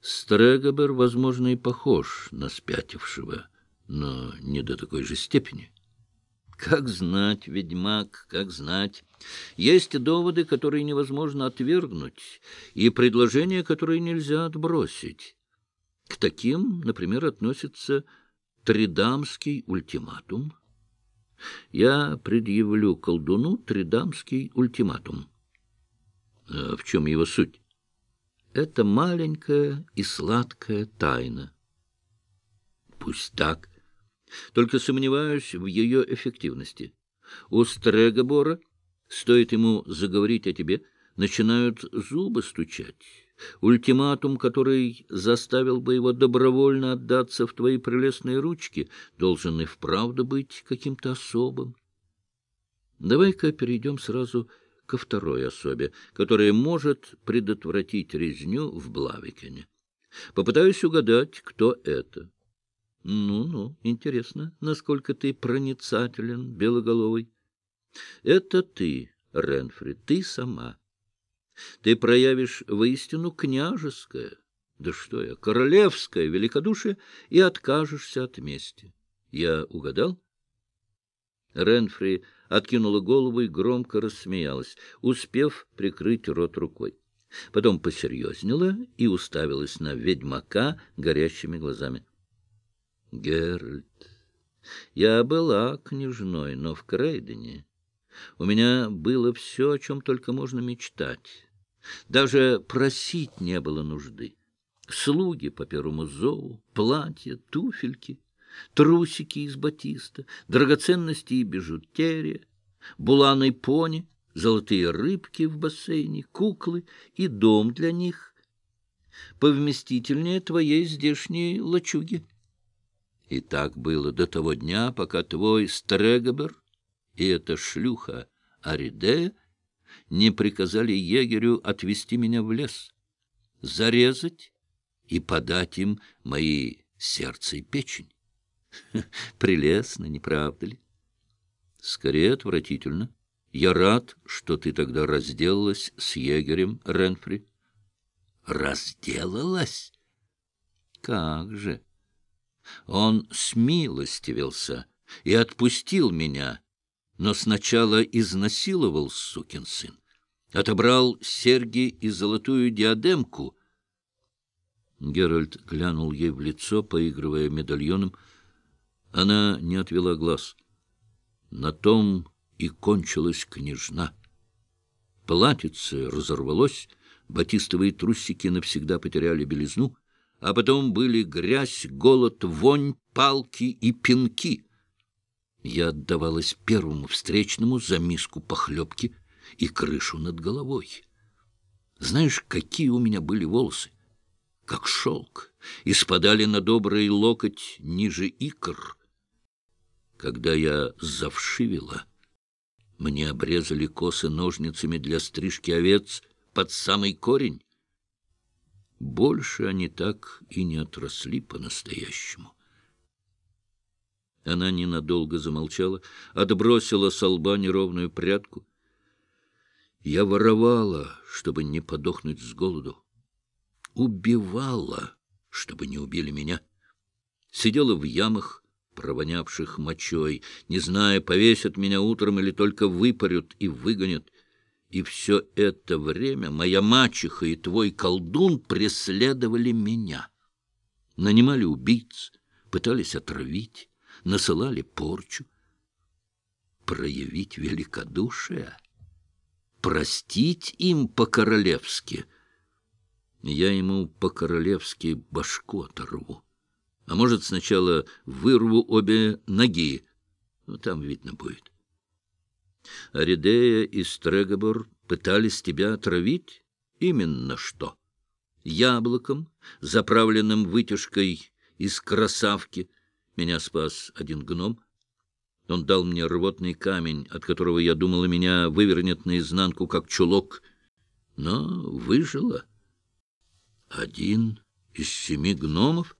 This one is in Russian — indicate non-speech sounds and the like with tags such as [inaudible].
Стрегобер, возможно, и похож на спятившего, но не до такой же степени. Как знать, ведьмак, как знать. Есть доводы, которые невозможно отвергнуть, и предложения, которые нельзя отбросить. К таким, например, относится Тридамский ультиматум. Я предъявлю колдуну Тридамский ультиматум. А в чем его суть? Это маленькая и сладкая тайна. Пусть так. Только сомневаюсь в ее эффективности. У Стрегобора, стоит ему заговорить о тебе, начинают зубы стучать. Ультиматум, который заставил бы его добровольно отдаться в твои прелестные ручки, должен и вправду быть каким-то особым. Давай-ка перейдем сразу ко второй особе, которая может предотвратить резню в Блавикене. Попытаюсь угадать, кто это. Ну-ну, интересно, насколько ты проницателен, белоголовый. Это ты, Ренфри, ты сама. Ты проявишь воистину княжеское, да что я, королевское великодушие и откажешься от мести. Я угадал? Ренфри откинула голову и громко рассмеялась, успев прикрыть рот рукой. Потом посерьезнела и уставилась на ведьмака горящими глазами. — Геральт, я была княжной, но в Крейдене. У меня было все, о чем только можно мечтать. Даже просить не было нужды. Слуги по первому зову, платья, туфельки — трусики из батиста, драгоценности и бижутерия, буланой пони, золотые рыбки в бассейне, куклы и дом для них, повместительнее твоей здешней лачуги. И так было до того дня, пока твой Стрегобер и эта шлюха Аридея не приказали егерю отвести меня в лес, зарезать и подать им мои сердце и печень. [laughs] Прелестно, не правда ли? Скорее отвратительно. Я рад, что ты тогда разделалась с егерем, Ренфри. Разделалась? Как же! Он смилостивился и отпустил меня, но сначала изнасиловал сукин сын. Отобрал серьги и золотую диадемку. Геральт глянул ей в лицо, поигрывая медальоном, — она не отвела глаз. На том и кончилась княжна. Платьице разорвалось, батистовые трусики навсегда потеряли белизну, а потом были грязь, голод, вонь, палки и пинки. Я отдавалась первому встречному за миску похлебки и крышу над головой. Знаешь, какие у меня были волосы? Как шелк, и спадали на добрый локоть ниже икр — когда я завшивела, мне обрезали косы ножницами для стрижки овец под самый корень. Больше они так и не отросли по-настоящему. Она ненадолго замолчала, отбросила с лба неровную прядку. Я воровала, чтобы не подохнуть с голоду. Убивала, чтобы не убили меня. Сидела в ямах, провонявших мочой, не зная, повесят меня утром или только выпарют и выгонят. И все это время моя мачеха и твой колдун преследовали меня. Нанимали убийц, пытались отравить, насылали порчу. Проявить великодушие, простить им по-королевски. Я ему по-королевски башку оторву. А может, сначала вырву обе ноги. Ну, там видно будет. Аридея и Стрегобор пытались тебя отравить? Именно что? Яблоком, заправленным вытяжкой из красавки. Меня спас один гном. Он дал мне рвотный камень, от которого, я думала, меня вывернет наизнанку, как чулок. Но выжила. Один из семи гномов —